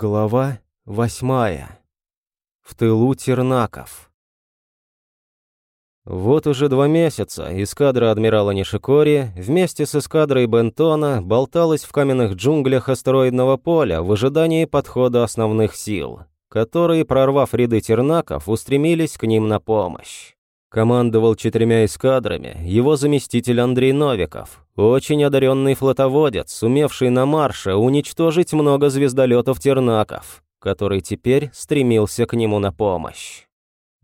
Глава восьмая. В тылу Тернаков. Вот уже два месяца эскадра адмирала Нишикори вместе с эскадрой Бентона болталась в каменных джунглях астероидного поля в ожидании подхода основных сил, которые, прорвав ряды Тернаков, устремились к ним на помощь. Командовал четырьмя эскадрами его заместитель Андрей Новиков, очень одаренный флотоводец, сумевший на марше уничтожить много звездолетов Тернаков, который теперь стремился к нему на помощь.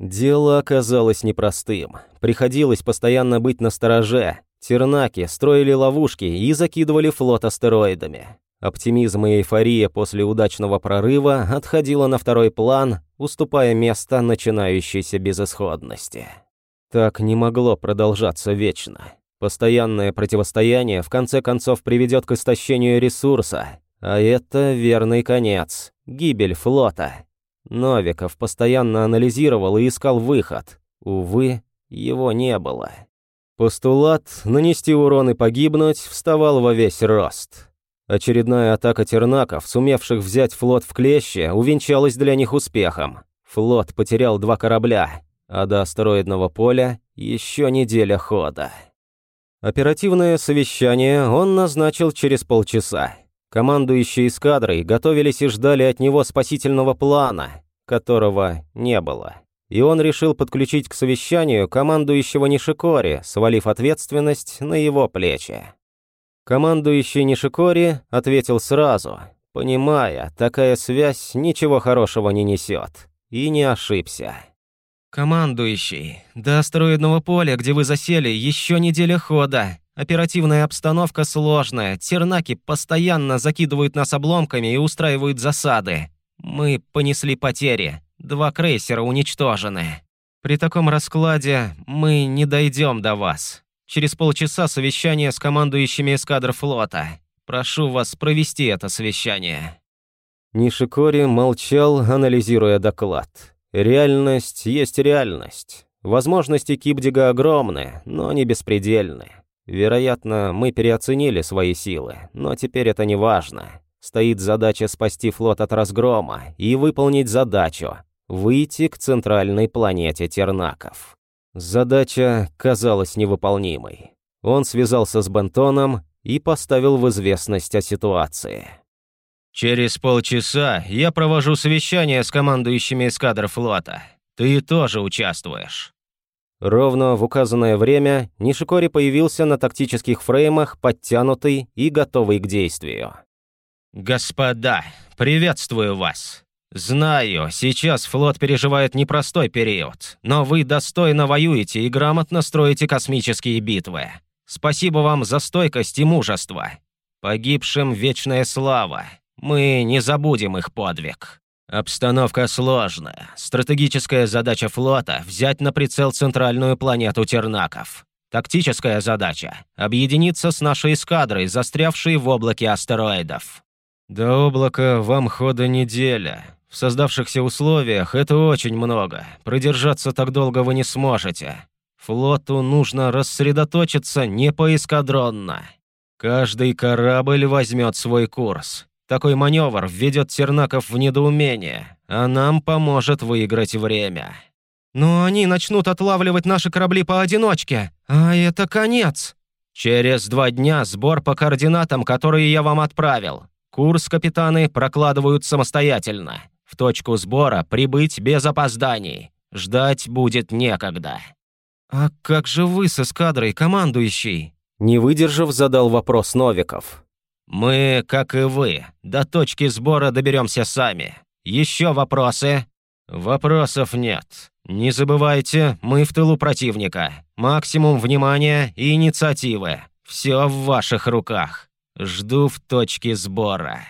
Дело оказалось непростым. Приходилось постоянно быть на стороже. Тернаки строили ловушки и закидывали флот астероидами. Оптимизм и эйфория после удачного прорыва отходила на второй план, уступая место начинающейся безысходности. Так не могло продолжаться вечно. Постоянное противостояние в конце концов приведет к истощению ресурса, а это верный конец, гибель флота. Новиков постоянно анализировал и искал выход. Увы, его не было. Постулат «нанести урон и погибнуть» вставал во весь рост. Очередная атака тернаков, сумевших взять флот в клеще, увенчалась для них успехом. Флот потерял два корабля, а до астероидного поля еще неделя хода. Оперативное совещание он назначил через полчаса. Командующие эскадрой готовились и ждали от него спасительного плана, которого не было. И он решил подключить к совещанию командующего Нишикори, свалив ответственность на его плечи. Командующий Нишикори ответил сразу, понимая, такая связь ничего хорошего не несет, и не ошибся. «Командующий, до астероидного поля, где вы засели, еще неделя хода. Оперативная обстановка сложная, тернаки постоянно закидывают нас обломками и устраивают засады. Мы понесли потери, два крейсера уничтожены. При таком раскладе мы не дойдем до вас. Через полчаса совещание с командующими эскадр флота. Прошу вас провести это совещание». Нишикори молчал, анализируя доклад. Реальность есть реальность. Возможности Кипдига огромны, но не беспредельны. Вероятно, мы переоценили свои силы, но теперь это не важно. Стоит задача спасти флот от разгрома и выполнить задачу – выйти к центральной планете Тернаков. Задача казалась невыполнимой. Он связался с Бентоном и поставил в известность о ситуации. «Через полчаса я провожу совещание с командующими эскадр флота. Ты тоже участвуешь». Ровно в указанное время Нишикори появился на тактических фреймах, подтянутый и готовый к действию. «Господа, приветствую вас. Знаю, сейчас флот переживает непростой период, но вы достойно воюете и грамотно строите космические битвы. Спасибо вам за стойкость и мужество. Погибшим вечная слава. Мы не забудем их подвиг. Обстановка сложная. Стратегическая задача флота – взять на прицел центральную планету Тернаков. Тактическая задача – объединиться с нашей эскадрой, застрявшей в облаке астероидов. До облака вам хода неделя. В создавшихся условиях это очень много. Продержаться так долго вы не сможете. Флоту нужно рассредоточиться не поэскадронно. Каждый корабль возьмет свой курс. Такой маневр введет Тернаков в недоумение, а нам поможет выиграть время. Но они начнут отлавливать наши корабли поодиночке, а это конец. Через два дня сбор по координатам, которые я вам отправил. Курс капитаны прокладывают самостоятельно. В точку сбора прибыть без опозданий. Ждать будет некогда. «А как же вы с эскадрой, командующий?» Не выдержав, задал вопрос Новиков. Мы, как и вы, до точки сбора доберемся сами. Еще вопросы? Вопросов нет. Не забывайте, мы в тылу противника. Максимум внимания и инициативы. Все в ваших руках. Жду в точке сбора.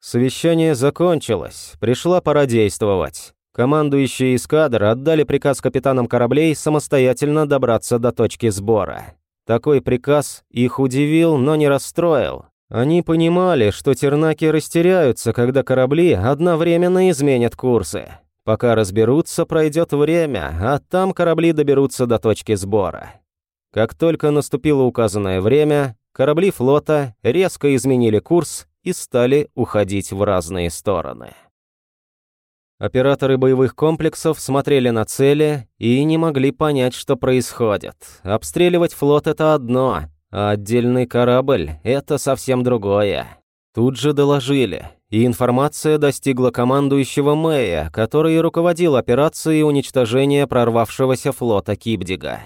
Совещание закончилось. Пришла пора действовать. Командующие эскадр отдали приказ капитанам кораблей самостоятельно добраться до точки сбора. Такой приказ их удивил, но не расстроил. Они понимали, что тернаки растеряются, когда корабли одновременно изменят курсы. Пока разберутся, пройдет время, а там корабли доберутся до точки сбора. Как только наступило указанное время, корабли флота резко изменили курс и стали уходить в разные стороны. Операторы боевых комплексов смотрели на цели и не могли понять, что происходит. Обстреливать флот — это одно, а отдельный корабль — это совсем другое. Тут же доложили, и информация достигла командующего Мэя, который руководил операцией уничтожения прорвавшегося флота Кибдига.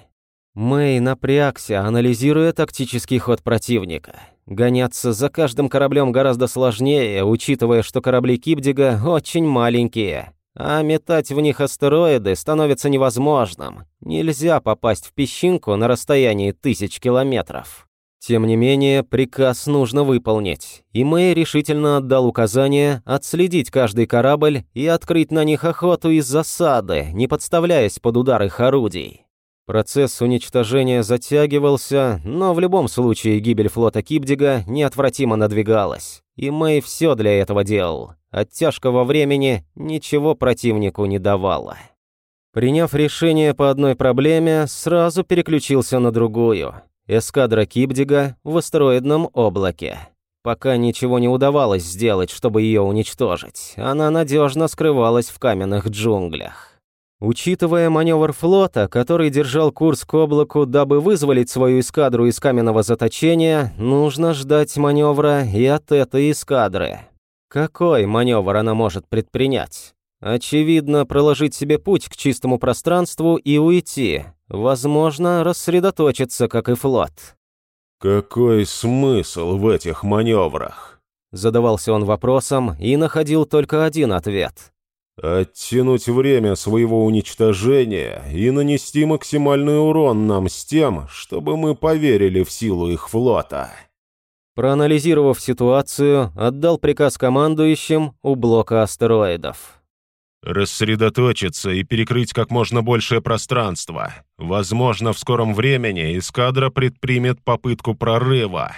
Мэй напрягся, анализируя тактический ход противника. Гоняться за каждым кораблем гораздо сложнее, учитывая, что корабли Кибдига очень маленькие. А метать в них астероиды становится невозможным. Нельзя попасть в песчинку на расстоянии тысяч километров. Тем не менее, приказ нужно выполнить, и Мэй решительно отдал указание отследить каждый корабль и открыть на них охоту из засады, не подставляясь под удар их орудий. Процесс уничтожения затягивался, но в любом случае гибель флота Кибдига неотвратимо надвигалась, и Мэй все для этого делал. От тяжкого времени ничего противнику не давало. Приняв решение по одной проблеме, сразу переключился на другую. Эскадра Кибдига в астероидном облаке. Пока ничего не удавалось сделать, чтобы ее уничтожить, она надежно скрывалась в каменных джунглях. Учитывая маневр флота, который держал курс к облаку, дабы вызволить свою эскадру из каменного заточения, нужно ждать маневра и от этой эскадры. Какой маневр она может предпринять? Очевидно, проложить себе путь к чистому пространству и уйти. Возможно, рассредоточиться, как и флот. «Какой смысл в этих маневрах?» Задавался он вопросом и находил только один ответ. Оттянуть время своего уничтожения и нанести максимальный урон нам с тем, чтобы мы поверили в силу их флота. Проанализировав ситуацию, отдал приказ командующим у блока астероидов. Рассредоточиться и перекрыть как можно большее пространство. Возможно, в скором времени эскадра предпримет попытку прорыва.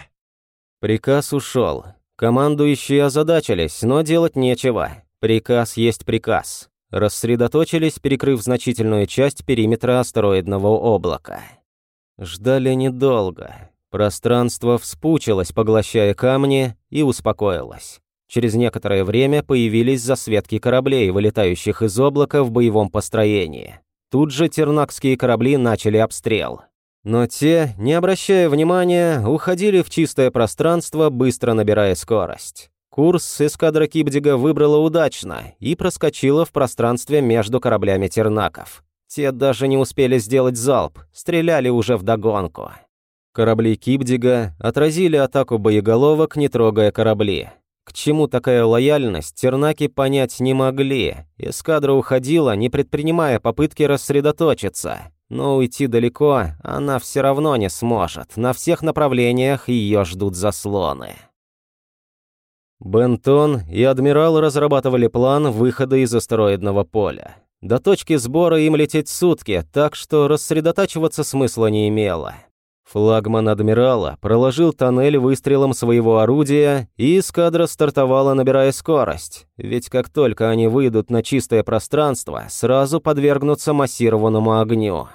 Приказ ушел. Командующие озадачились, но делать нечего. Приказ есть приказ. Рассредоточились, перекрыв значительную часть периметра астероидного облака. Ждали недолго. Пространство вспучилось, поглощая камни, и успокоилось. Через некоторое время появились засветки кораблей, вылетающих из облака в боевом построении. Тут же тернакские корабли начали обстрел. Но те, не обращая внимания, уходили в чистое пространство, быстро набирая скорость. Курс эскадра Кибдига выбрала удачно и проскочила в пространстве между кораблями тернаков. Те даже не успели сделать залп, стреляли уже вдогонку. Корабли Кибдига отразили атаку боеголовок, не трогая корабли. К чему такая лояльность, тернаки понять не могли. Эскадра уходила, не предпринимая попытки рассредоточиться. Но уйти далеко она все равно не сможет. На всех направлениях ее ждут заслоны. Бентон и Адмирал разрабатывали план выхода из астероидного поля. До точки сбора им лететь сутки, так что рассредотачиваться смысла не имело. Флагман Адмирала проложил тоннель выстрелом своего орудия, и эскадра стартовала, набирая скорость. Ведь как только они выйдут на чистое пространство, сразу подвергнутся массированному огню.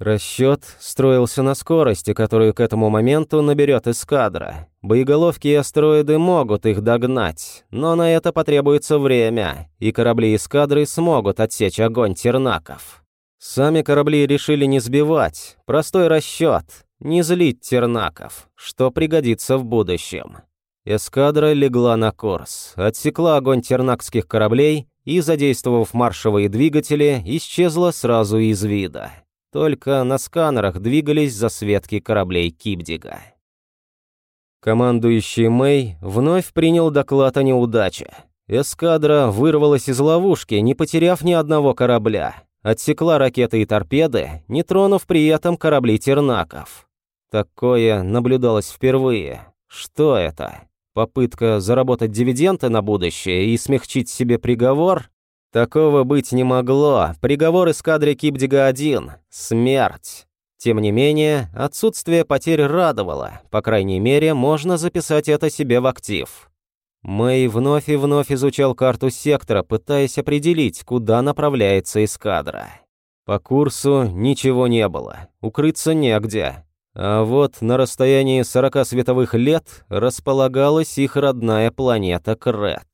Расчет строился на скорости, которую к этому моменту наберет эскадра. Боеголовки и астероиды могут их догнать, но на это потребуется время, и корабли эскадры смогут отсечь огонь тернаков. Сами корабли решили не сбивать, простой расчет, не злить тернаков, что пригодится в будущем. Эскадра легла на курс, отсекла огонь тернакских кораблей и, задействовав маршевые двигатели, исчезла сразу из вида. Только на сканерах двигались засветки кораблей Кибдига. Командующий Мэй вновь принял доклад о неудаче. Эскадра вырвалась из ловушки, не потеряв ни одного корабля. Отсекла ракеты и торпеды, не тронув при этом корабли тернаков. Такое наблюдалось впервые. Что это? Попытка заработать дивиденды на будущее и смягчить себе приговор? Такого быть не могло. Приговор эскадре Кипдига-1 — смерть. Тем не менее, отсутствие потерь радовало. По крайней мере, можно записать это себе в актив. Мэй вновь и вновь изучал карту сектора, пытаясь определить, куда направляется эскадра. По курсу ничего не было, укрыться негде. А вот на расстоянии 40 световых лет располагалась их родная планета Крет.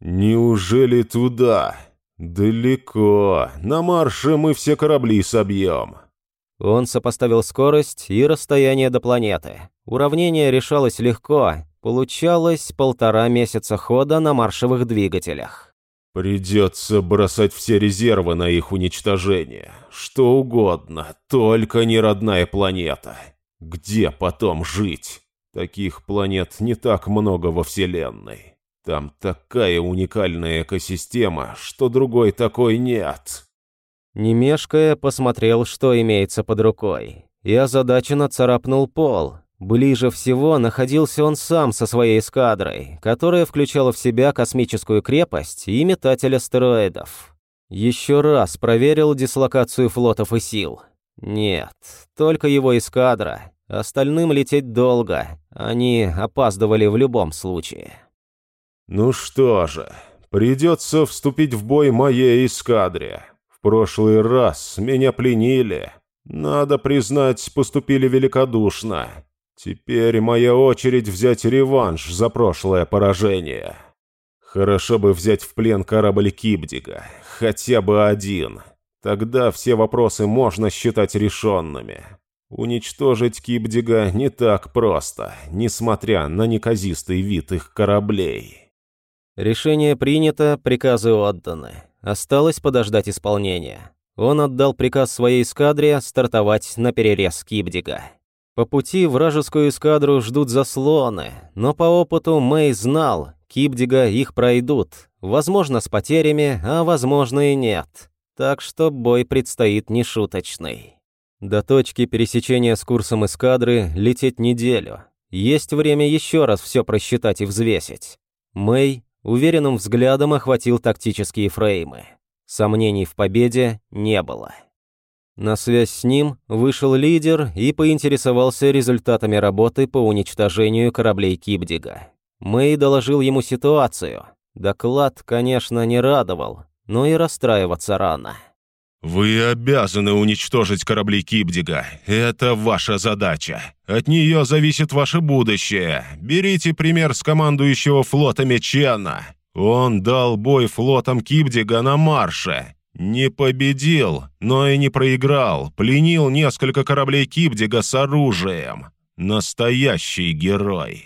«Неужели туда? Далеко. На марше мы все корабли собьем». Он сопоставил скорость и расстояние до планеты. Уравнение решалось легко. Получалось полтора месяца хода на маршевых двигателях. «Придется бросать все резервы на их уничтожение. Что угодно, только не родная планета. Где потом жить? Таких планет не так много во Вселенной. Там такая уникальная экосистема, что другой такой нет». Не посмотрел, что имеется под рукой, и озадаченно царапнул пол. Ближе всего находился он сам со своей эскадрой, которая включала в себя космическую крепость и метатель астероидов. Еще раз проверил дислокацию флотов и сил. Нет, только его эскадра. Остальным лететь долго, они опаздывали в любом случае. «Ну что же, придется вступить в бой моей эскадре», в прошлый раз меня пленили. Надо признать, поступили великодушно. Теперь моя очередь взять реванш за прошлое поражение. Хорошо бы взять в плен корабль Кибдига, хотя бы один. Тогда все вопросы можно считать решенными. Уничтожить Кибдига не так просто, несмотря на неказистый вид их кораблей. Решение принято, приказы отданы. Осталось подождать исполнения. Он отдал приказ своей эскадре стартовать на перерез Кибдига. По пути вражескую эскадру ждут заслоны, но по опыту Мэй знал, Кибдига их пройдут, возможно, с потерями, а возможно и нет. Так что бой предстоит нешуточный. До точки пересечения с курсом эскадры лететь неделю. Есть время еще раз все просчитать и взвесить. Мэй уверенным взглядом охватил тактические фреймы. Сомнений в победе не было. На связь с ним вышел лидер и поинтересовался результатами работы по уничтожению кораблей Кибдига. Мэй доложил ему ситуацию. Доклад, конечно, не радовал, но и расстраиваться рано. «Вы обязаны уничтожить корабли Кибдига. Это ваша задача. От нее зависит ваше будущее. Берите пример с командующего флотами Чена. Он дал бой флотам Кибдига на марше. Не победил, но и не проиграл. Пленил несколько кораблей Кибдига с оружием. Настоящий герой».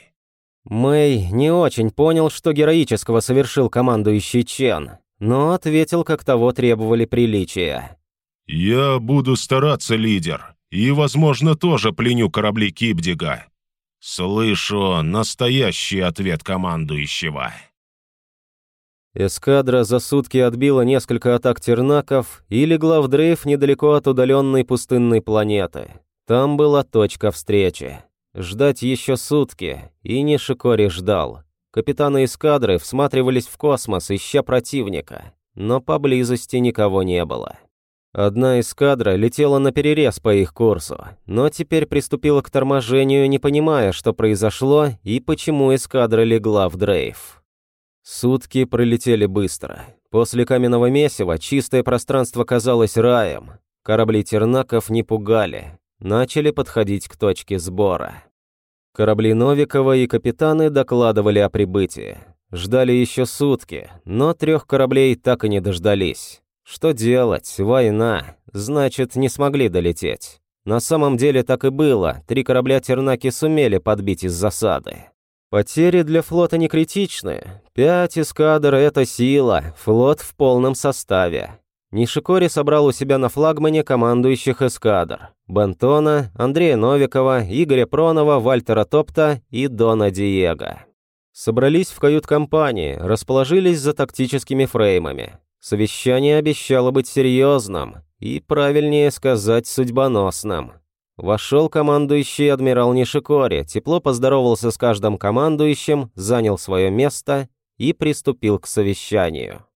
Мэй не очень понял, что героического совершил командующий Чен, но ответил, как того требовали приличия. «Я буду стараться, лидер, и, возможно, тоже пленю корабли Кибдига». «Слышу настоящий ответ командующего». Эскадра за сутки отбила несколько атак тернаков и легла в дрейф недалеко от удаленной пустынной планеты. Там была точка встречи. Ждать еще сутки, и Нишикори ждал. Капитаны эскадры всматривались в космос, ища противника, но поблизости никого не было. Одна эскадра летела на перерез по их курсу, но теперь приступила к торможению, не понимая, что произошло и почему эскадра легла в дрейф. Сутки пролетели быстро. После каменного месива чистое пространство казалось раем. Корабли тернаков не пугали. Начали подходить к точке сбора. Корабли Новикова и капитаны докладывали о прибытии. Ждали еще сутки, но трех кораблей так и не дождались. Что делать? Война. Значит, не смогли долететь. На самом деле так и было. Три корабля Тернаки сумели подбить из засады. Потери для флота не критичны. Пять эскадр — это сила, флот в полном составе. Нишикори собрал у себя на флагмане командующих эскадр. Бентона, Андрея Новикова, Игоря Пронова, Вальтера Топта и Дона Диего. Собрались в кают-компании, расположились за тактическими фреймами. Совещание обещало быть серьезным и, правильнее сказать, судьбоносным. Вошел командующий адмирал Нишикори, тепло поздоровался с каждым командующим, занял свое место и приступил к совещанию.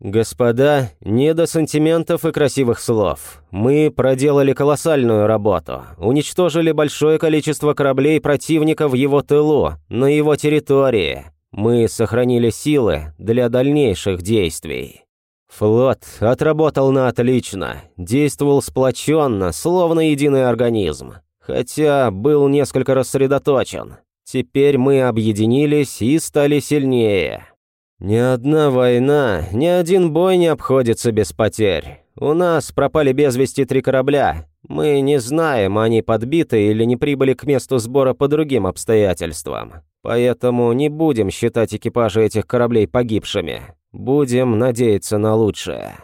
«Господа, не до сантиментов и красивых слов. Мы проделали колоссальную работу, уничтожили большое количество кораблей противника в его тылу, на его территории. Мы сохранили силы для дальнейших действий. Флот отработал на отлично, действовал сплоченно, словно единый организм. Хотя был несколько рассредоточен. Теперь мы объединились и стали сильнее. Ни одна война, ни один бой не обходится без потерь. У нас пропали без вести три корабля. Мы не знаем, они подбиты или не прибыли к месту сбора по другим обстоятельствам. Поэтому не будем считать экипажи этих кораблей погибшими. Будем надеяться на лучшее.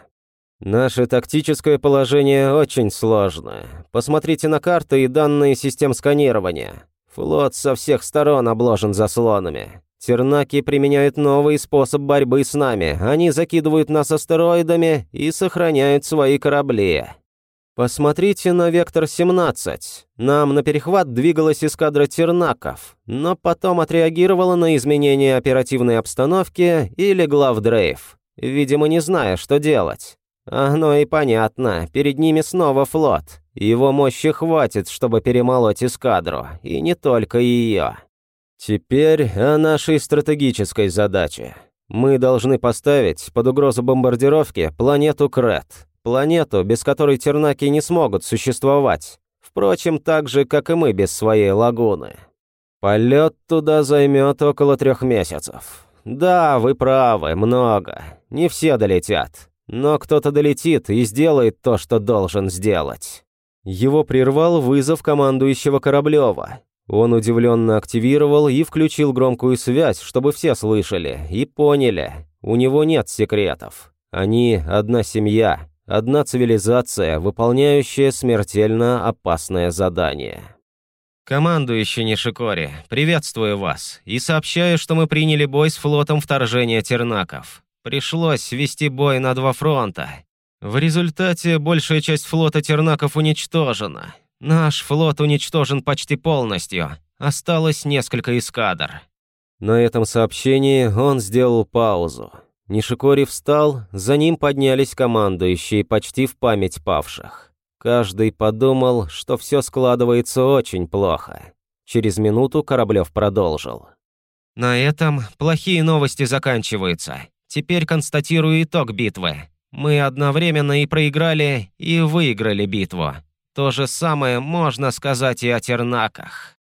Наше тактическое положение очень сложное. Посмотрите на карты и данные систем сканирования. Флот со всех сторон обложен заслонами. Тернаки применяют новый способ борьбы с нами. Они закидывают нас астероидами и сохраняют свои корабли. Посмотрите на Вектор-17. Нам на перехват двигалась эскадра тернаков, но потом отреагировала на изменения оперативной обстановки и легла в дрейф, видимо, не зная, что делать. Оно и понятно, перед ними снова флот. Его мощи хватит, чтобы перемолоть эскадру, и не только ее. Теперь о нашей стратегической задаче. Мы должны поставить под угрозу бомбардировки планету Крет, планету, без которой тернаки не смогут существовать. Впрочем, так же, как и мы без своей лагуны. Полет туда займет около трех месяцев. Да, вы правы, много. Не все долетят. Но кто-то долетит и сделает то, что должен сделать. Его прервал вызов командующего Кораблева. Он удивленно активировал и включил громкую связь, чтобы все слышали и поняли. У него нет секретов. Они одна семья, одна цивилизация, выполняющая смертельно опасное задание. «Командующий Нишикори, приветствую вас и сообщаю, что мы приняли бой с флотом вторжения тернаков. Пришлось вести бой на два фронта. В результате большая часть флота тернаков уничтожена. Наш флот уничтожен почти полностью. Осталось несколько эскадр. На этом сообщении он сделал паузу. Нишикори встал, за ним поднялись командующие почти в память павших. Каждый подумал, что все складывается очень плохо. Через минуту Кораблев продолжил. На этом плохие новости заканчиваются. Теперь констатирую итог битвы. Мы одновременно и проиграли, и выиграли битву. То же самое можно сказать и о тернаках.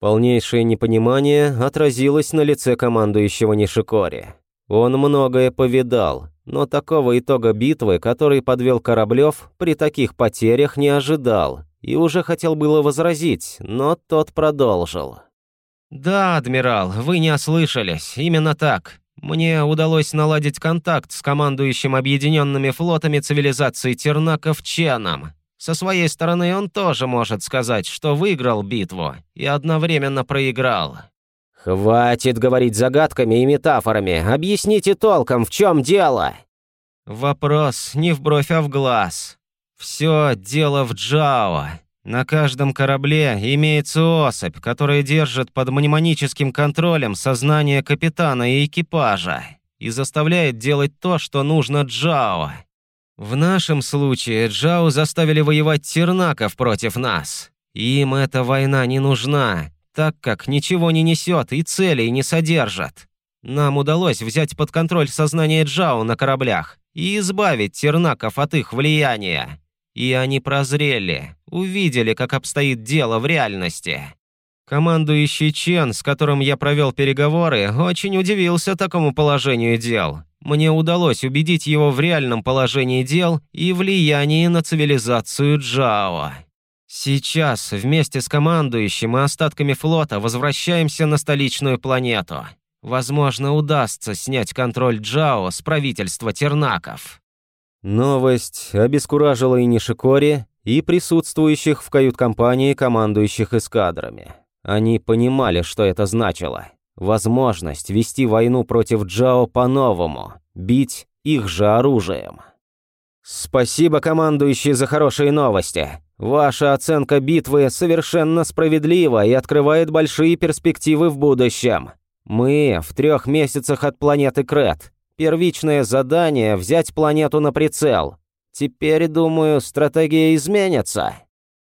Полнейшее непонимание отразилось на лице командующего Нишикори. Он многое повидал, но такого итога битвы, который подвел Кораблев, при таких потерях не ожидал, и уже хотел было возразить, но тот продолжил. «Да, адмирал, вы не ослышались, именно так. Мне удалось наладить контакт с командующим объединенными флотами цивилизации Тернаков Ченом, со своей стороны он тоже может сказать, что выиграл битву и одновременно проиграл. «Хватит говорить загадками и метафорами. Объясните толком, в чем дело?» «Вопрос не в бровь, а в глаз. Все дело в Джао. На каждом корабле имеется особь, которая держит под мнемоническим контролем сознание капитана и экипажа и заставляет делать то, что нужно Джао. В нашем случае Джао заставили воевать тернаков против нас. Им эта война не нужна, так как ничего не несет и целей не содержит. Нам удалось взять под контроль сознание Джао на кораблях и избавить тернаков от их влияния. И они прозрели, увидели, как обстоит дело в реальности. Командующий Чен, с которым я провел переговоры, очень удивился такому положению дел мне удалось убедить его в реальном положении дел и влиянии на цивилизацию Джао. Сейчас вместе с командующим и остатками флота возвращаемся на столичную планету. Возможно, удастся снять контроль Джао с правительства Тернаков. Новость обескуражила и Нишикори, и присутствующих в кают-компании командующих эскадрами. Они понимали, что это значило. Возможность вести войну против Джао по-новому, бить их же оружием. Спасибо, командующий, за хорошие новости. Ваша оценка битвы совершенно справедлива и открывает большие перспективы в будущем. Мы в трех месяцах от планеты Крет. Первичное задание – взять планету на прицел. Теперь, думаю, стратегия изменится.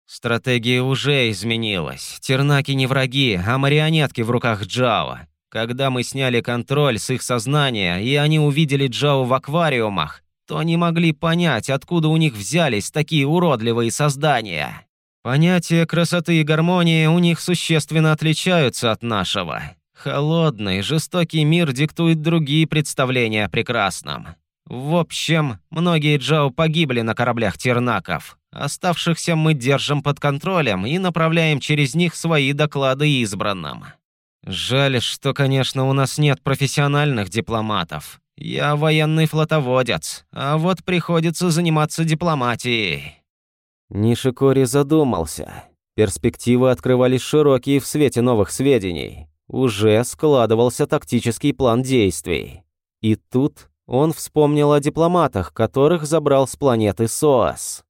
Стратегия уже изменилась. Тернаки не враги, а марионетки в руках Джао. Когда мы сняли контроль с их сознания, и они увидели Джао в аквариумах, то не могли понять, откуда у них взялись такие уродливые создания. Понятия красоты и гармонии у них существенно отличаются от нашего. Холодный, жестокий мир диктует другие представления о прекрасном. В общем, многие Джао погибли на кораблях тернаков. Оставшихся мы держим под контролем и направляем через них свои доклады избранным. Жаль, что, конечно, у нас нет профессиональных дипломатов. Я военный флотоводец, а вот приходится заниматься дипломатией. Нишикори задумался. Перспективы открывались широкие в свете новых сведений. Уже складывался тактический план действий. И тут он вспомнил о дипломатах, которых забрал с планеты СОАС.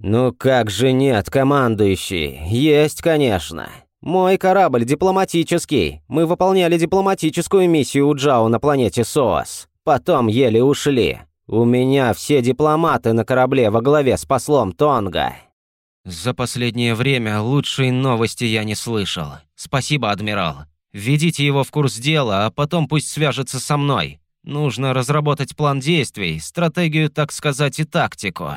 «Ну как же нет, командующий? Есть, конечно. Мой корабль дипломатический. Мы выполняли дипломатическую миссию у Джао на планете СОАС. Потом еле ушли. У меня все дипломаты на корабле во главе с послом Тонга». «За последнее время лучшей новости я не слышал. Спасибо, адмирал. Введите его в курс дела, а потом пусть свяжется со мной. Нужно разработать план действий, стратегию, так сказать, и тактику».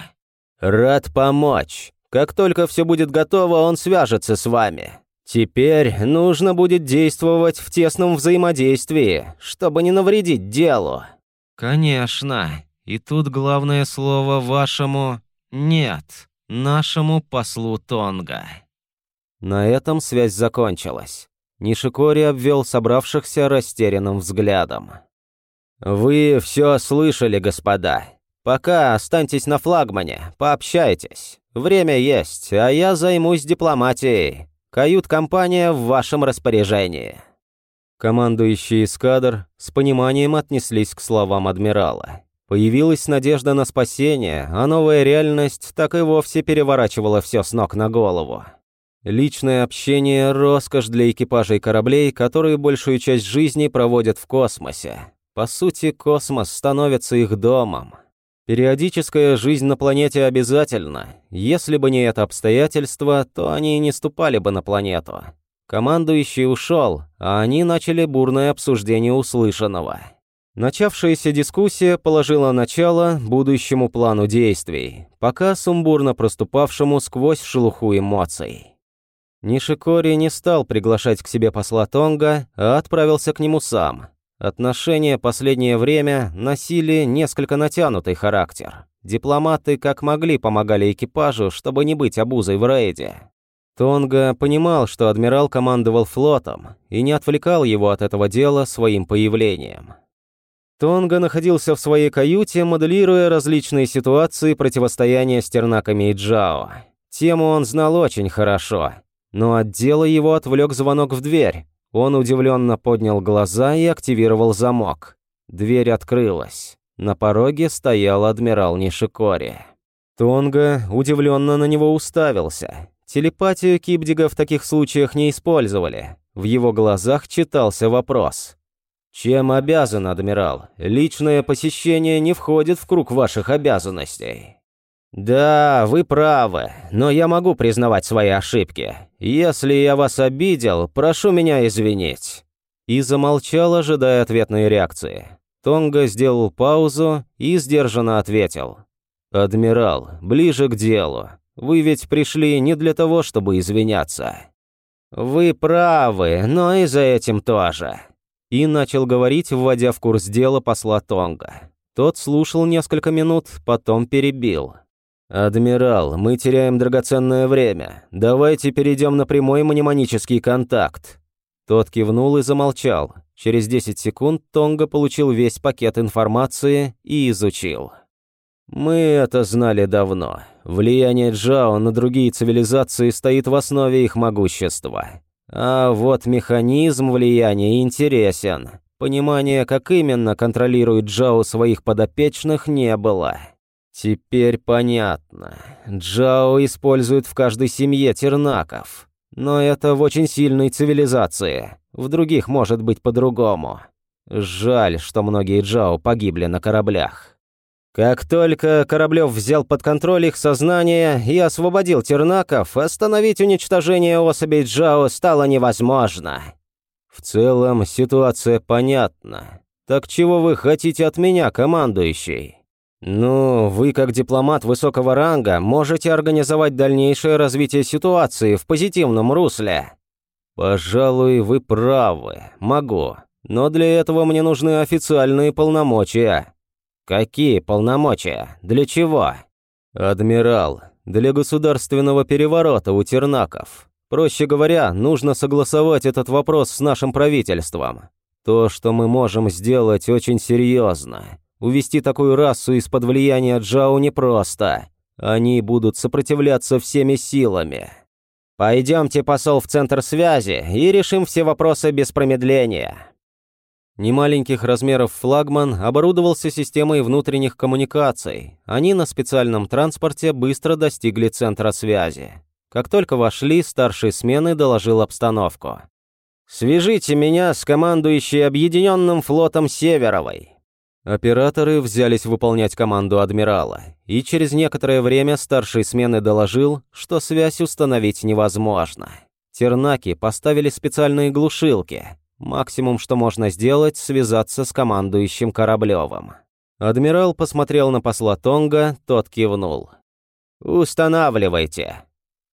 «Рад помочь. Как только все будет готово, он свяжется с вами. Теперь нужно будет действовать в тесном взаимодействии, чтобы не навредить делу». «Конечно. И тут главное слово вашему... Нет, нашему послу Тонга». На этом связь закончилась. Нишикори обвел собравшихся растерянным взглядом. «Вы все слышали, господа. Пока останьтесь на флагмане, пообщайтесь. Время есть, а я займусь дипломатией. Кают-компания в вашем распоряжении». Командующие эскадр с пониманием отнеслись к словам адмирала. Появилась надежда на спасение, а новая реальность так и вовсе переворачивала все с ног на голову. Личное общение – роскошь для экипажей кораблей, которые большую часть жизни проводят в космосе. По сути, космос становится их домом. Периодическая жизнь на планете обязательна. Если бы не это обстоятельство, то они не ступали бы на планету. Командующий ушел, а они начали бурное обсуждение услышанного. Начавшаяся дискуссия положила начало будущему плану действий, пока сумбурно проступавшему сквозь шелуху эмоций. Нишикори не стал приглашать к себе посла Тонга, а отправился к нему сам. Отношения последнее время носили несколько натянутый характер. Дипломаты как могли помогали экипажу, чтобы не быть обузой в рейде. Тонга понимал, что адмирал командовал флотом, и не отвлекал его от этого дела своим появлением. Тонга находился в своей каюте, моделируя различные ситуации противостояния с тернаками и Джао. Тему он знал очень хорошо, но от дела его отвлек звонок в дверь, он удивленно поднял глаза и активировал замок. Дверь открылась. На пороге стоял адмирал Нишикори. Тонга удивленно на него уставился. Телепатию Кибдига в таких случаях не использовали. В его глазах читался вопрос. «Чем обязан, адмирал? Личное посещение не входит в круг ваших обязанностей». «Да, вы правы, но я могу признавать свои ошибки. Если я вас обидел, прошу меня извинить». И замолчал, ожидая ответной реакции. Тонга сделал паузу и сдержанно ответил. «Адмирал, ближе к делу. Вы ведь пришли не для того, чтобы извиняться». «Вы правы, но и за этим тоже». И начал говорить, вводя в курс дела посла Тонга. Тот слушал несколько минут, потом перебил. «Адмирал, мы теряем драгоценное время. Давайте перейдем на прямой мнемонический контакт». Тот кивнул и замолчал. Через 10 секунд Тонга получил весь пакет информации и изучил. «Мы это знали давно. Влияние Джао на другие цивилизации стоит в основе их могущества. А вот механизм влияния интересен. Понимания, как именно контролирует Джао своих подопечных, не было». Теперь понятно. Джао используют в каждой семье тернаков. Но это в очень сильной цивилизации. В других может быть по-другому. Жаль, что многие Джао погибли на кораблях. Как только Кораблев взял под контроль их сознание и освободил тернаков, остановить уничтожение особей Джао стало невозможно. В целом, ситуация понятна. Так чего вы хотите от меня, командующий? «Ну, вы, как дипломат высокого ранга, можете организовать дальнейшее развитие ситуации в позитивном русле». «Пожалуй, вы правы. Могу. Но для этого мне нужны официальные полномочия». «Какие полномочия? Для чего?» «Адмирал, для государственного переворота у тернаков. Проще говоря, нужно согласовать этот вопрос с нашим правительством. То, что мы можем сделать, очень серьезно. Увести такую расу из-под влияния Джао непросто. Они будут сопротивляться всеми силами. Пойдемте, посол, в центр связи и решим все вопросы без промедления. Немаленьких размеров флагман оборудовался системой внутренних коммуникаций. Они на специальном транспорте быстро достигли центра связи. Как только вошли, старший смены доложил обстановку. «Свяжите меня с командующей Объединенным флотом Северовой». Операторы взялись выполнять команду адмирала, и через некоторое время старший смены доложил, что связь установить невозможно. Тернаки поставили специальные глушилки, Максимум, что можно сделать, связаться с командующим Кораблевым. Адмирал посмотрел на посла Тонга, тот кивнул. «Устанавливайте».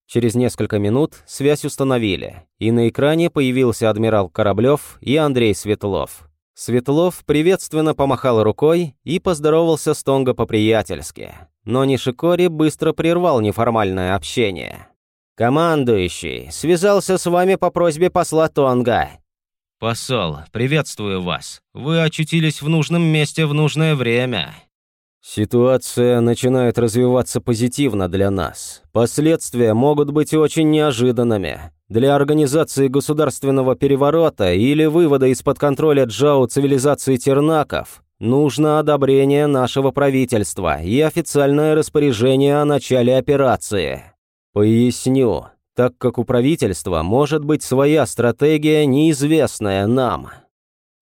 Через несколько минут связь установили, и на экране появился адмирал Кораблев и Андрей Светлов. Светлов приветственно помахал рукой и поздоровался с Тонго по-приятельски, но Нишикори быстро прервал неформальное общение. «Командующий связался с вами по просьбе посла Тонга. «Посол, приветствую вас. Вы очутились в нужном месте в нужное время». Ситуация начинает развиваться позитивно для нас. Последствия могут быть очень неожиданными. Для организации государственного переворота или вывода из-под контроля Джао цивилизации тернаков нужно одобрение нашего правительства и официальное распоряжение о начале операции. Поясню так как у правительства может быть своя стратегия, неизвестная нам.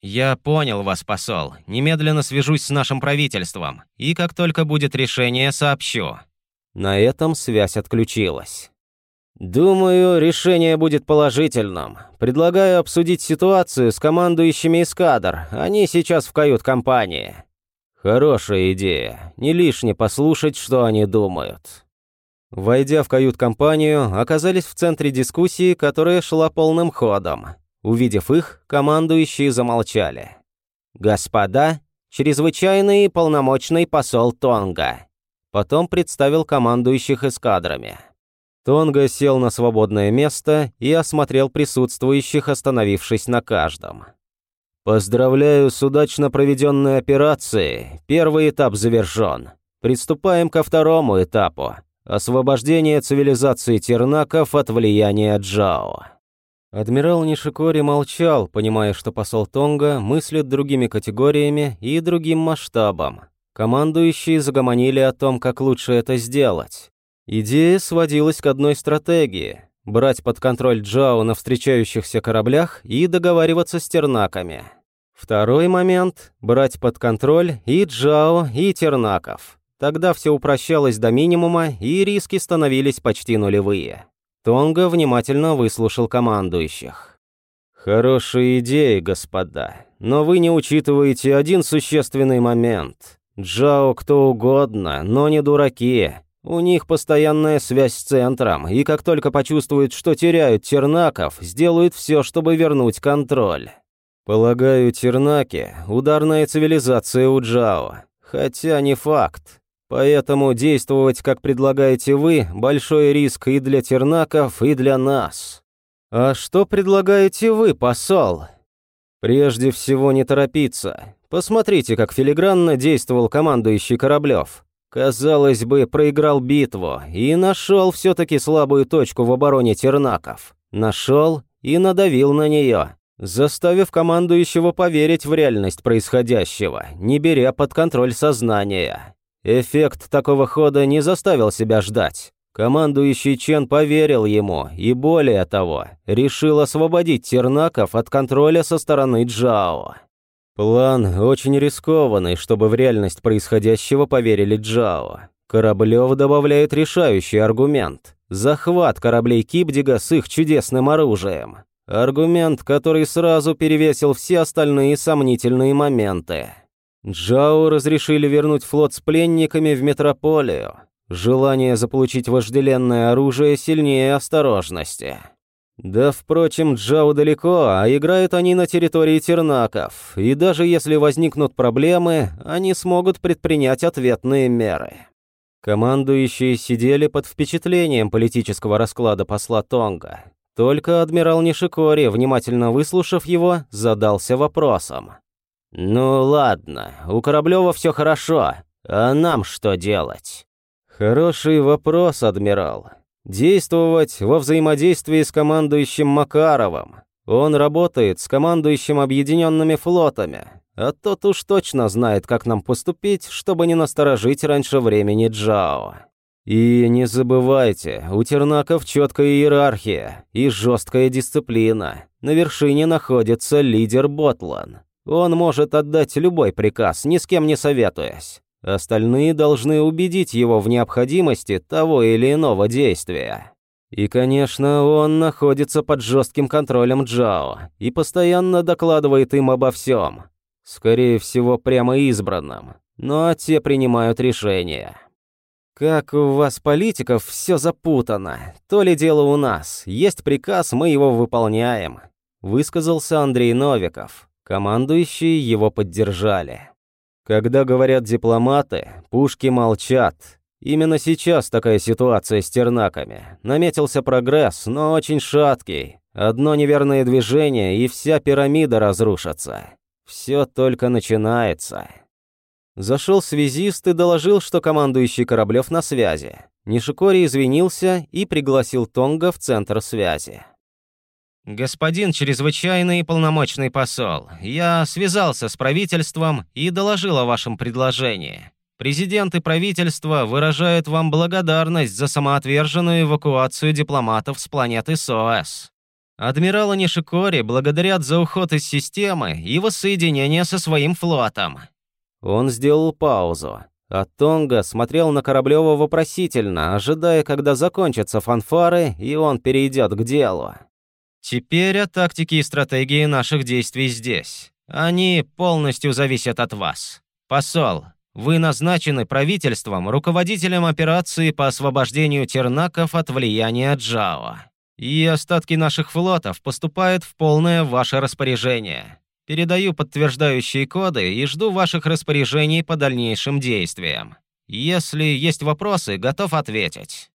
«Я понял вас, посол. Немедленно свяжусь с нашим правительством, и как только будет решение, сообщу». На этом связь отключилась. «Думаю, решение будет положительным. Предлагаю обсудить ситуацию с командующими эскадр. Они сейчас в кают-компании». «Хорошая идея. Не лишне послушать, что они думают». Войдя в кают-компанию, оказались в центре дискуссии, которая шла полным ходом. Увидев их, командующие замолчали. «Господа, чрезвычайный и полномочный посол Тонга». Потом представил командующих эскадрами. Тонга сел на свободное место и осмотрел присутствующих, остановившись на каждом. «Поздравляю с удачно проведенной операцией. Первый этап завершен. Приступаем ко второму этапу. Освобождение цивилизации тернаков от влияния Джао. Адмирал Нишикори молчал, понимая, что посол Тонга мыслит другими категориями и другим масштабом. Командующие загомонили о том, как лучше это сделать. Идея сводилась к одной стратегии – брать под контроль Джао на встречающихся кораблях и договариваться с тернаками. Второй момент – брать под контроль и Джао, и тернаков. Тогда все упрощалось до минимума, и риски становились почти нулевые. Тонга внимательно выслушал командующих. «Хорошая идея, господа, но вы не учитываете один существенный момент. Джао кто угодно, но не дураки. У них постоянная связь с центром, и как только почувствуют, что теряют тернаков, сделают все, чтобы вернуть контроль. Полагаю, тернаки – ударная цивилизация у Джао. Хотя не факт. Поэтому действовать, как предлагаете вы, большой риск и для тернаков, и для нас. А что предлагаете вы, посол? Прежде всего не торопиться. Посмотрите, как филигранно действовал командующий Кораблев. Казалось бы, проиграл битву и нашел все-таки слабую точку в обороне тернаков. Нашел и надавил на нее, заставив командующего поверить в реальность происходящего, не беря под контроль сознания. Эффект такого хода не заставил себя ждать. Командующий Чен поверил ему и, более того, решил освободить Тернаков от контроля со стороны Джао. План очень рискованный, чтобы в реальность происходящего поверили Джао. Кораблев добавляет решающий аргумент – захват кораблей Кипдига с их чудесным оружием. Аргумент, который сразу перевесил все остальные сомнительные моменты. Джао разрешили вернуть флот с пленниками в метрополию. Желание заполучить вожделенное оружие сильнее осторожности. Да, впрочем, Джао далеко, а играют они на территории тернаков, и даже если возникнут проблемы, они смогут предпринять ответные меры. Командующие сидели под впечатлением политического расклада посла Тонга. Только адмирал Нишикори, внимательно выслушав его, задался вопросом. «Ну ладно, у Кораблева все хорошо, а нам что делать?» «Хороший вопрос, адмирал. Действовать во взаимодействии с командующим Макаровым. Он работает с командующим объединенными флотами, а тот уж точно знает, как нам поступить, чтобы не насторожить раньше времени Джао. И не забывайте, у тернаков четкая иерархия и жесткая дисциплина. На вершине находится лидер Ботлан. Он может отдать любой приказ, ни с кем не советуясь. Остальные должны убедить его в необходимости того или иного действия. И, конечно, он находится под жестким контролем Джао и постоянно докладывает им обо всем. Скорее всего, прямо избранным. Но те принимают решения. «Как у вас, политиков, все запутано. То ли дело у нас. Есть приказ, мы его выполняем», — высказался Андрей Новиков. Командующие его поддержали. Когда говорят дипломаты, пушки молчат. Именно сейчас такая ситуация с тернаками. Наметился прогресс, но очень шаткий. Одно неверное движение, и вся пирамида разрушится. Все только начинается. Зашел связист и доложил, что командующий Кораблев на связи. Нишикори извинился и пригласил Тонга в центр связи. «Господин чрезвычайный и полномочный посол, я связался с правительством и доложил о вашем предложении. Президент и правительство выражают вам благодарность за самоотверженную эвакуацию дипломатов с планеты СОС. Адмирала Нишикори благодарят за уход из системы и воссоединение со своим флотом». Он сделал паузу, а Тонга смотрел на Кораблёва вопросительно, ожидая, когда закончатся фанфары, и он перейдет к делу. Теперь о тактике и стратегии наших действий здесь. Они полностью зависят от вас. Посол, вы назначены правительством руководителем операции по освобождению тернаков от влияния Джао. И остатки наших флотов поступают в полное ваше распоряжение. Передаю подтверждающие коды и жду ваших распоряжений по дальнейшим действиям. Если есть вопросы, готов ответить.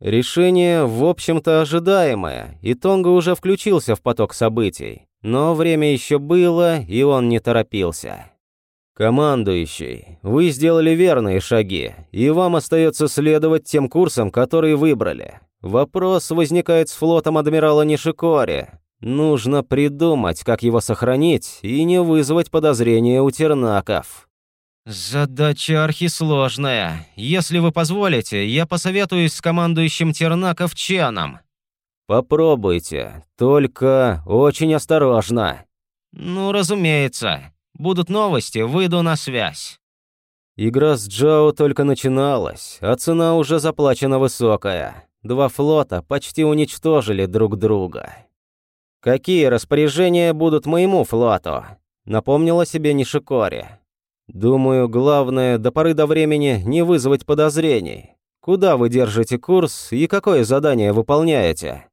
Решение, в общем-то, ожидаемое, и Тонга уже включился в поток событий. Но время еще было, и он не торопился. «Командующий, вы сделали верные шаги, и вам остается следовать тем курсам, которые выбрали. Вопрос возникает с флотом адмирала Нишикори. Нужно придумать, как его сохранить и не вызвать подозрения у тернаков». «Задача архисложная. Если вы позволите, я посоветуюсь с командующим Тернаков Ченом». «Попробуйте, только очень осторожно». «Ну, разумеется. Будут новости, выйду на связь». Игра с Джао только начиналась, а цена уже заплачена высокая. Два флота почти уничтожили друг друга. «Какие распоряжения будут моему флоту?» Напомнила себе Нишикори. Думаю, главное до поры до времени не вызвать подозрений. Куда вы держите курс и какое задание выполняете?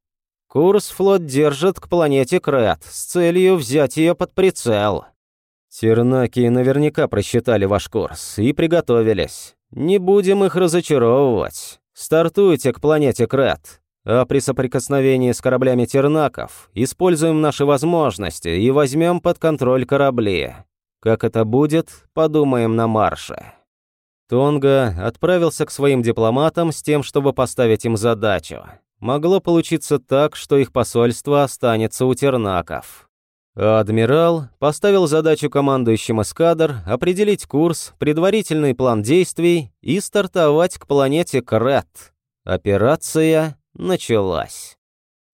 Курс флот держит к планете Крет с целью взять ее под прицел. Тернаки наверняка просчитали ваш курс и приготовились. Не будем их разочаровывать. Стартуйте к планете Крет. А при соприкосновении с кораблями тернаков используем наши возможности и возьмем под контроль корабли. Как это будет, подумаем на марше. Тонга отправился к своим дипломатам с тем, чтобы поставить им задачу. Могло получиться так, что их посольство останется у тернаков. А адмирал поставил задачу командующим эскадр определить курс, предварительный план действий и стартовать к планете Крет. Операция началась.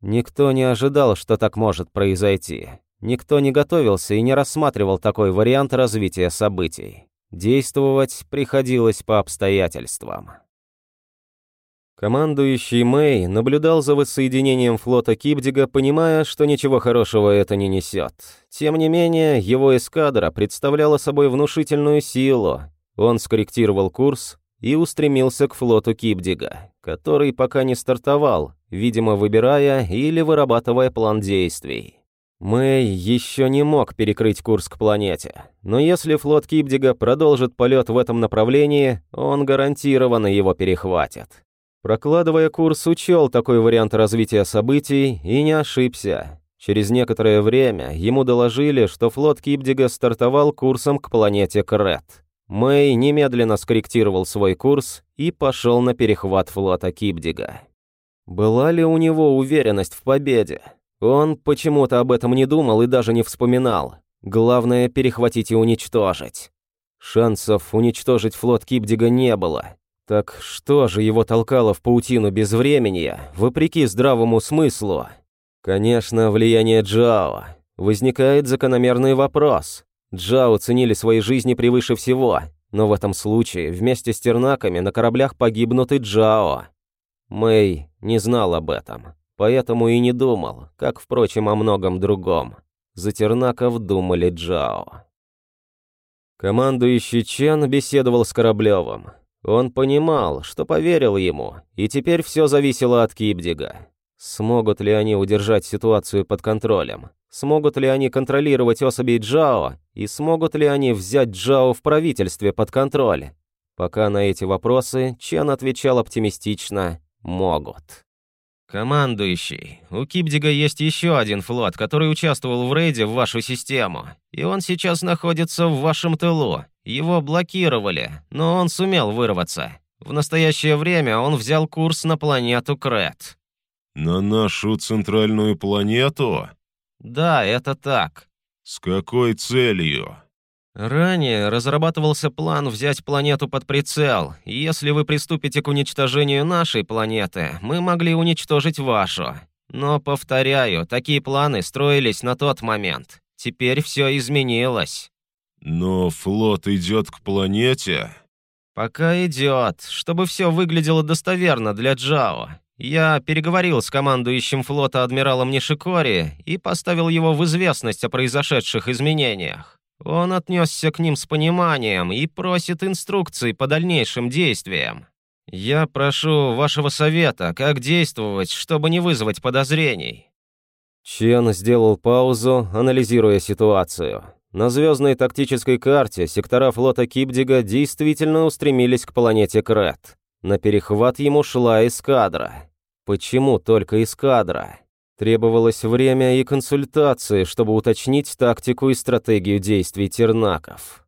Никто не ожидал, что так может произойти. Никто не готовился и не рассматривал такой вариант развития событий. Действовать приходилось по обстоятельствам. Командующий Мэй наблюдал за воссоединением флота Кипдига, понимая, что ничего хорошего это не несет. Тем не менее, его эскадра представляла собой внушительную силу. Он скорректировал курс и устремился к флоту Кипдига, который пока не стартовал, видимо, выбирая или вырабатывая план действий. Мэй еще не мог перекрыть курс к планете, но если флот Кипдига продолжит полет в этом направлении, он гарантированно его перехватит. Прокладывая курс, учел такой вариант развития событий и не ошибся. Через некоторое время ему доложили, что флот Кипдига стартовал курсом к планете Крет. Мэй немедленно скорректировал свой курс и пошел на перехват флота Кипдига. Была ли у него уверенность в победе? Он почему-то об этом не думал и даже не вспоминал. Главное – перехватить и уничтожить. Шансов уничтожить флот Кипдига не было. Так что же его толкало в паутину безвременья, вопреки здравому смыслу? Конечно, влияние Джао. Возникает закономерный вопрос. Джао ценили свои жизни превыше всего, но в этом случае вместе с тернаками на кораблях погибнут и Джао. Мэй не знал об этом, поэтому и не думал, как, впрочем, о многом другом. За тернаков думали Джао. Командующий Чен беседовал с Кораблевым. Он понимал, что поверил ему, и теперь все зависело от Кибдига. Смогут ли они удержать ситуацию под контролем? Смогут ли они контролировать особей Джао? И смогут ли они взять Джао в правительстве под контроль? Пока на эти вопросы Чен отвечал оптимистично «могут». «Командующий, у Кибдига есть еще один флот, который участвовал в рейде в вашу систему, и он сейчас находится в вашем тылу. Его блокировали, но он сумел вырваться. В настоящее время он взял курс на планету Крет». «На нашу центральную планету?» «Да, это так». «С какой целью?» Ранее разрабатывался план взять планету под прицел. Если вы приступите к уничтожению нашей планеты, мы могли уничтожить вашу. Но, повторяю, такие планы строились на тот момент. Теперь все изменилось. Но флот идет к планете? Пока идет, чтобы все выглядело достоверно для Джао. Я переговорил с командующим флота адмиралом Нишикори и поставил его в известность о произошедших изменениях. Он отнесся к ним с пониманием и просит инструкций по дальнейшим действиям. Я прошу вашего совета, как действовать, чтобы не вызвать подозрений». Чен сделал паузу, анализируя ситуацию. На звездной тактической карте сектора флота Кипдига действительно устремились к планете Крет. На перехват ему шла эскадра. Почему только эскадра? Требовалось время и консультации, чтобы уточнить тактику и стратегию действий тернаков.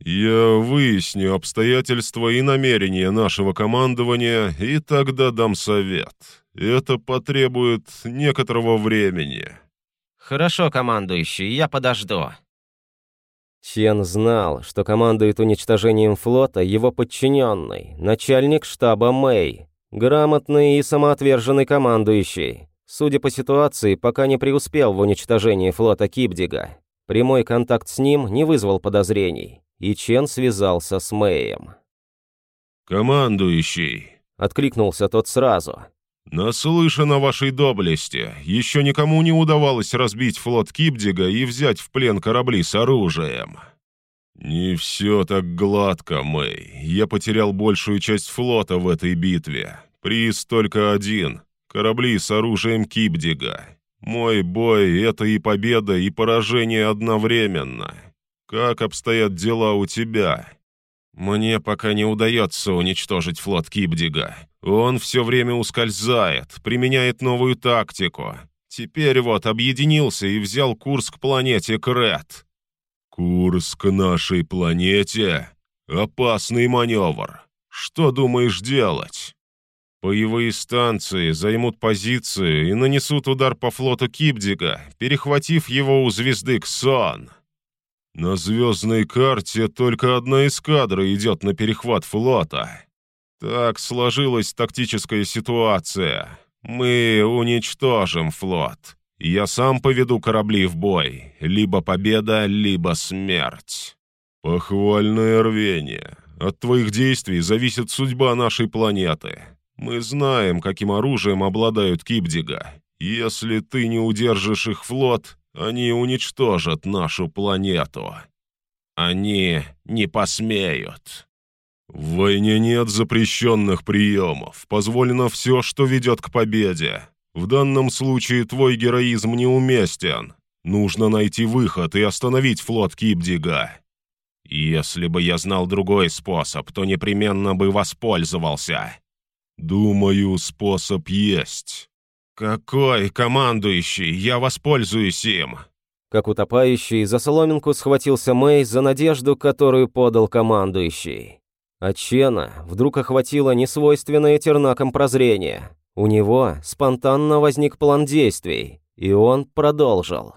«Я выясню обстоятельства и намерения нашего командования, и тогда дам совет. Это потребует некоторого времени». «Хорошо, командующий, я подожду». Чен знал, что командует уничтожением флота его подчиненный, начальник штаба Мэй, грамотный и самоотверженный командующий, Судя по ситуации, пока не преуспел в уничтожении флота Кипдига. Прямой контакт с ним не вызвал подозрений, и Чен связался с Мэем. «Командующий!» — откликнулся тот сразу. «Наслышан о вашей доблести. Еще никому не удавалось разбить флот Кипдига и взять в плен корабли с оружием». «Не все так гладко, Мэй. Я потерял большую часть флота в этой битве. Приз только один корабли с оружием Кипдига. Мой бой — это и победа, и поражение одновременно. Как обстоят дела у тебя? Мне пока не удается уничтожить флот Кипдига. Он все время ускользает, применяет новую тактику. Теперь вот объединился и взял курс к планете Крет. Курс к нашей планете? Опасный маневр. Что думаешь делать? Боевые станции займут позиции и нанесут удар по флоту Кипдига, перехватив его у звезды Ксон. На звездной карте только одна эскадра идет на перехват флота. Так сложилась тактическая ситуация. Мы уничтожим флот. Я сам поведу корабли в бой. Либо победа, либо смерть. Похвальное рвение. От твоих действий зависит судьба нашей планеты. Мы знаем, каким оружием обладают Кипдига. Если ты не удержишь их флот, они уничтожат нашу планету. Они не посмеют. В войне нет запрещенных приемов. Позволено все, что ведет к победе. В данном случае твой героизм неуместен. Нужно найти выход и остановить флот Кипдига. Если бы я знал другой способ, то непременно бы воспользовался. Думаю, способ есть. Какой, командующий? Я воспользуюсь им. Как утопающий, за соломинку схватился Мэй за надежду, которую подал командующий. А Чена вдруг охватило несвойственное тернакам прозрение. У него спонтанно возник план действий, и он продолжил.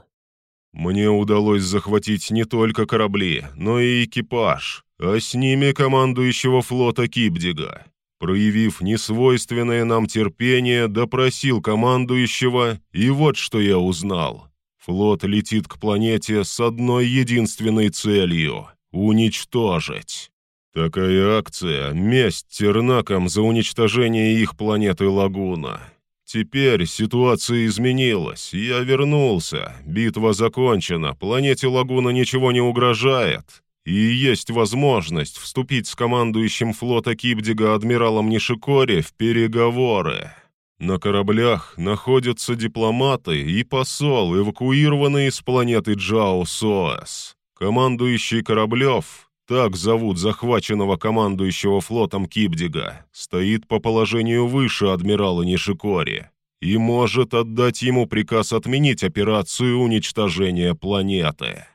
Мне удалось захватить не только корабли, но и экипаж, а с ними командующего флота Кипдига. Проявив несвойственное нам терпение, допросил командующего, и вот что я узнал. Флот летит к планете с одной единственной целью — уничтожить. Такая акция — месть тернакам за уничтожение их планеты Лагуна. Теперь ситуация изменилась, я вернулся, битва закончена, планете Лагуна ничего не угрожает, и есть возможность вступить с командующим флота Кипдига адмиралом Нишикори в переговоры. На кораблях находятся дипломаты и посол, эвакуированные с планеты Джао Соэс. Командующий кораблев так зовут захваченного командующего флотом Кипдига, стоит по положению выше адмирала Нишикори и может отдать ему приказ отменить операцию уничтожения планеты.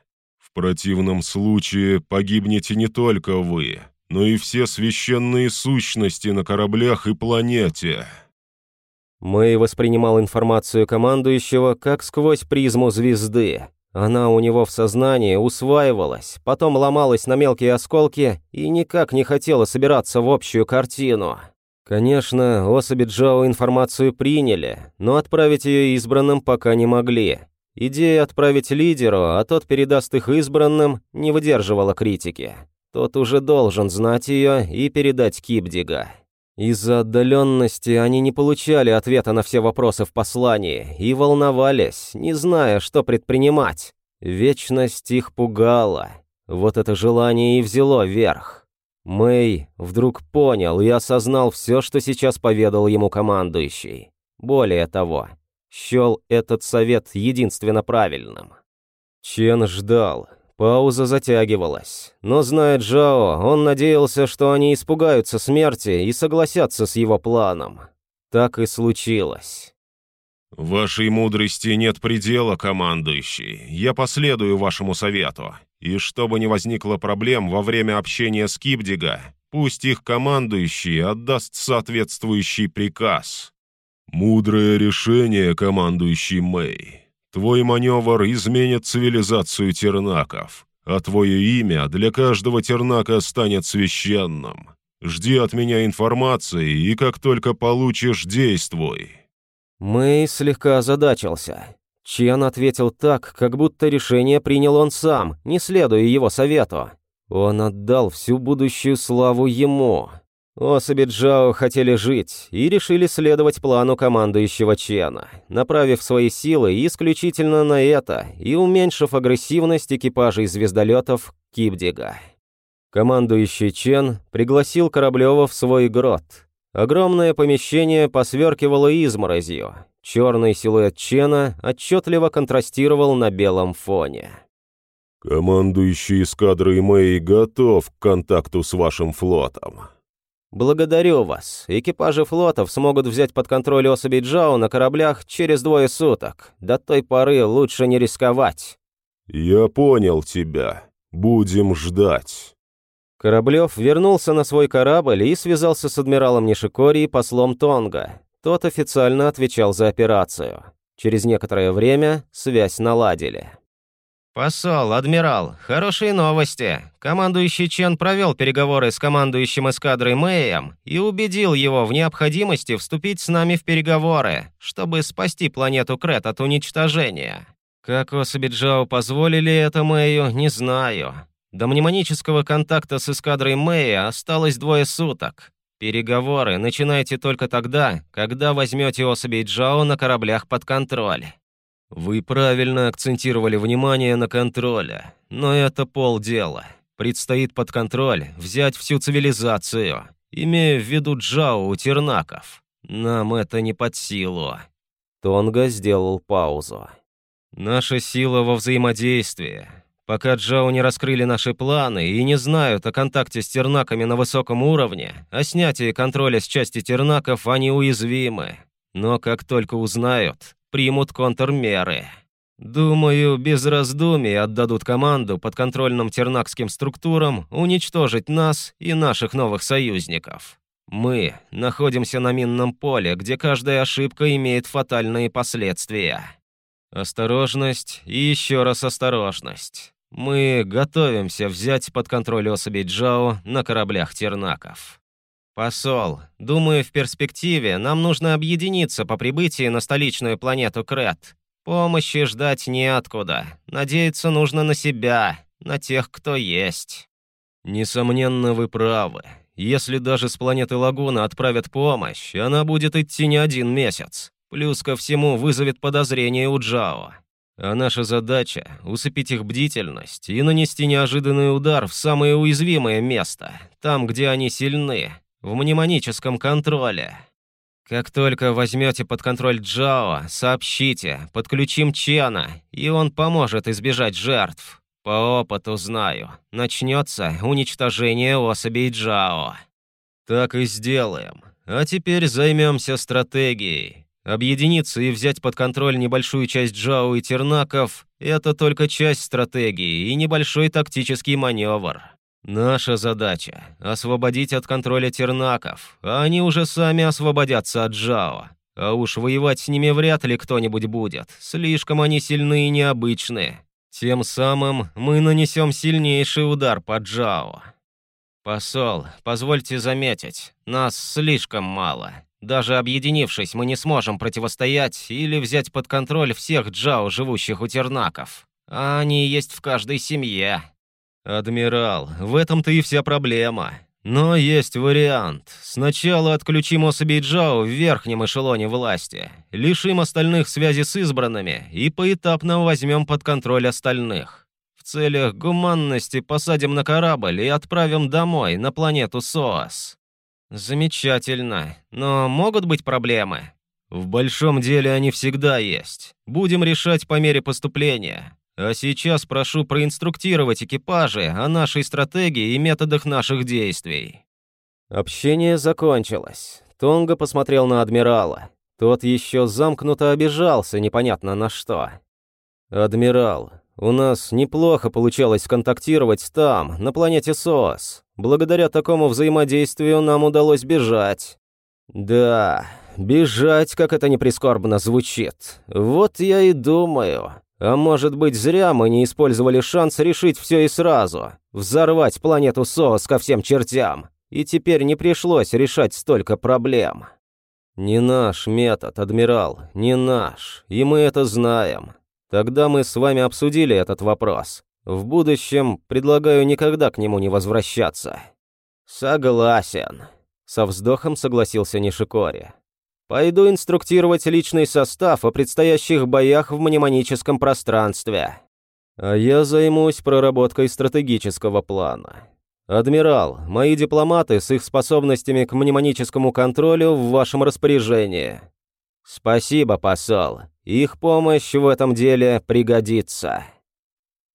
Противном случае погибнете не только вы, но и все священные сущности на кораблях и планете. Мэй воспринимал информацию командующего как сквозь призму звезды, она у него в сознании усваивалась, потом ломалась на мелкие осколки и никак не хотела собираться в общую картину. Конечно, особи Джао информацию приняли, но отправить ее избранным пока не могли. Идея отправить лидеру, а тот передаст их избранным, не выдерживала критики. Тот уже должен знать ее и передать Кипдига. Из-за отдаленности они не получали ответа на все вопросы в послании и волновались, не зная, что предпринимать. Вечность их пугала. Вот это желание и взяло верх. Мэй вдруг понял и осознал все, что сейчас поведал ему командующий. Более того, счел этот совет единственно правильным. Чен ждал, Пауза затягивалась. Но, зная Джао, он надеялся, что они испугаются смерти и согласятся с его планом. Так и случилось. «Вашей мудрости нет предела, командующий. Я последую вашему совету. И чтобы не возникло проблем во время общения с Кипдига, пусть их командующий отдаст соответствующий приказ». «Мудрое решение, командующий Мэй. Твой маневр изменит цивилизацию тернаков, а твое имя для каждого тернака станет священным. Жди от меня информации, и как только получишь, действуй». Мэй слегка озадачился. Чен ответил так, как будто решение принял он сам, не следуя его совету. Он отдал всю будущую славу ему. Особи Джао хотели жить и решили следовать плану командующего Чена, направив свои силы исключительно на это и уменьшив агрессивность экипажей звездолетов Кипдига. Командующий Чен пригласил Кораблева в свой грот. Огромное помещение посверкивало изморозью. Черный силуэт Чена отчетливо контрастировал на белом фоне. «Командующий эскадрой Мэй готов к контакту с вашим флотом», «Благодарю вас. Экипажи флотов смогут взять под контроль особей Джао на кораблях через двое суток. До той поры лучше не рисковать». «Я понял тебя. Будем ждать». Кораблев вернулся на свой корабль и связался с адмиралом Нишикори и послом Тонга. Тот официально отвечал за операцию. Через некоторое время связь наладили. «Посол, адмирал, хорошие новости. Командующий Чен провел переговоры с командующим эскадрой Мэем и убедил его в необходимости вступить с нами в переговоры, чтобы спасти планету Крет от уничтожения. Как особи Джао позволили это Мэю, не знаю. До мнемонического контакта с эскадрой Мэя осталось двое суток. Переговоры начинайте только тогда, когда возьмете особей Джао на кораблях под контроль. Вы правильно акцентировали внимание на контроле, но это полдела. Предстоит под контроль взять всю цивилизацию, имея в виду Джао у тернаков. Нам это не под силу. Тонга сделал паузу. Наша сила во взаимодействии. Пока Джао не раскрыли наши планы и не знают о контакте с тернаками на высоком уровне, о снятии контроля с части тернаков они уязвимы. Но как только узнают, примут контрмеры. Думаю, без раздумий отдадут команду подконтрольным тернакским структурам уничтожить нас и наших новых союзников. Мы находимся на минном поле, где каждая ошибка имеет фатальные последствия. Осторожность и еще раз осторожность. Мы готовимся взять под контроль особей Джао на кораблях Тернаков. Посол, думаю, в перспективе нам нужно объединиться по прибытии на столичную планету Крет. Помощи ждать неоткуда. Надеяться нужно на себя, на тех, кто есть. Несомненно, вы правы. Если даже с планеты Лагуна отправят помощь, она будет идти не один месяц. Плюс ко всему вызовет подозрение у Джао. А наша задача — усыпить их бдительность и нанести неожиданный удар в самое уязвимое место, там, где они сильны, в мнемоническом контроле. Как только возьмете под контроль Джао, сообщите, подключим Чена, и он поможет избежать жертв. По опыту знаю, начнется уничтожение особей Джао. Так и сделаем. А теперь займемся стратегией. Объединиться и взять под контроль небольшую часть Джао и Тернаков – это только часть стратегии и небольшой тактический маневр. Наша задача – освободить от контроля Тернаков, а они уже сами освободятся от Джао. А уж воевать с ними вряд ли кто-нибудь будет, слишком они сильны и необычны. Тем самым мы нанесем сильнейший удар по Джао. Посол, позвольте заметить, нас слишком мало. Даже объединившись, мы не сможем противостоять или взять под контроль всех джао, живущих у тернаков. А они есть в каждой семье. Адмирал, в этом-то и вся проблема. Но есть вариант. Сначала отключим особей Джао в верхнем эшелоне власти, лишим остальных связи с избранными и поэтапно возьмем под контроль остальных. В целях гуманности посадим на корабль и отправим домой, на планету Соас. «Замечательно. Но могут быть проблемы?» «В большом деле они всегда есть. Будем решать по мере поступления. А сейчас прошу проинструктировать экипажи о нашей стратегии и методах наших действий». Общение закончилось. Тонга посмотрел на адмирала. Тот еще замкнуто обижался непонятно на что. «Адмирал, у нас неплохо получалось контактировать там, на планете СОС. Благодаря такому взаимодействию нам удалось бежать. Да, бежать, как это не прискорбно звучит. Вот я и думаю. А может быть, зря мы не использовали шанс решить все и сразу. Взорвать планету СОС ко всем чертям. И теперь не пришлось решать столько проблем. Не наш метод, адмирал, не наш. И мы это знаем. Тогда мы с вами обсудили этот вопрос. В будущем предлагаю никогда к нему не возвращаться». «Согласен», — со вздохом согласился Нишикори. «Пойду инструктировать личный состав о предстоящих боях в мнемоническом пространстве. А я займусь проработкой стратегического плана. Адмирал, мои дипломаты с их способностями к мнемоническому контролю в вашем распоряжении. Спасибо, посол. Их помощь в этом деле пригодится».